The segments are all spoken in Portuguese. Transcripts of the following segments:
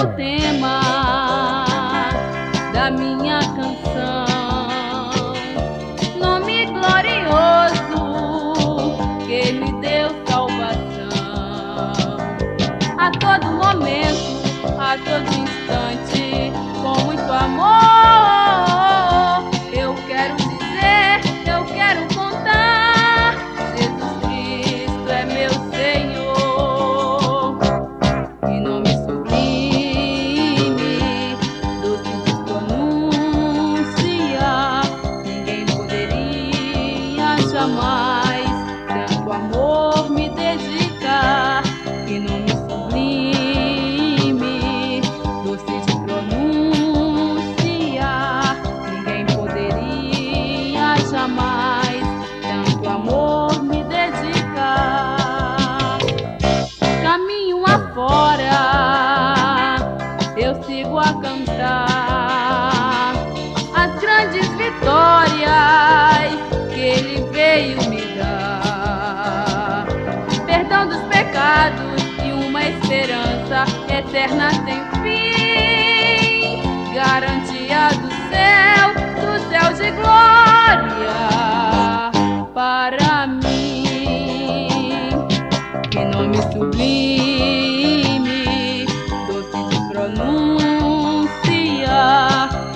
o tema da minha canção. Jamais tanto amor me dedicar. Caminho afora, eu sigo a cantar as grandes vitórias que Ele veio me dar. Perdão dos pecados e uma esperança eterna sem sublime, doce de pronunciar.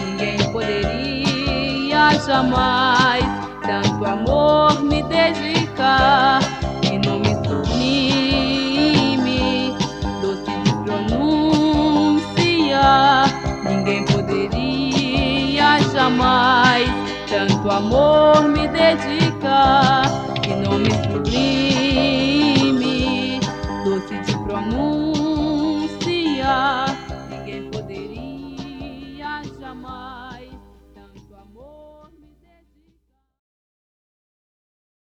Ninguém poderia jamais tanto amor me dedicar. Que nome sublime, doce de pronunciar. Ninguém poderia jamais tanto amor me dedicar.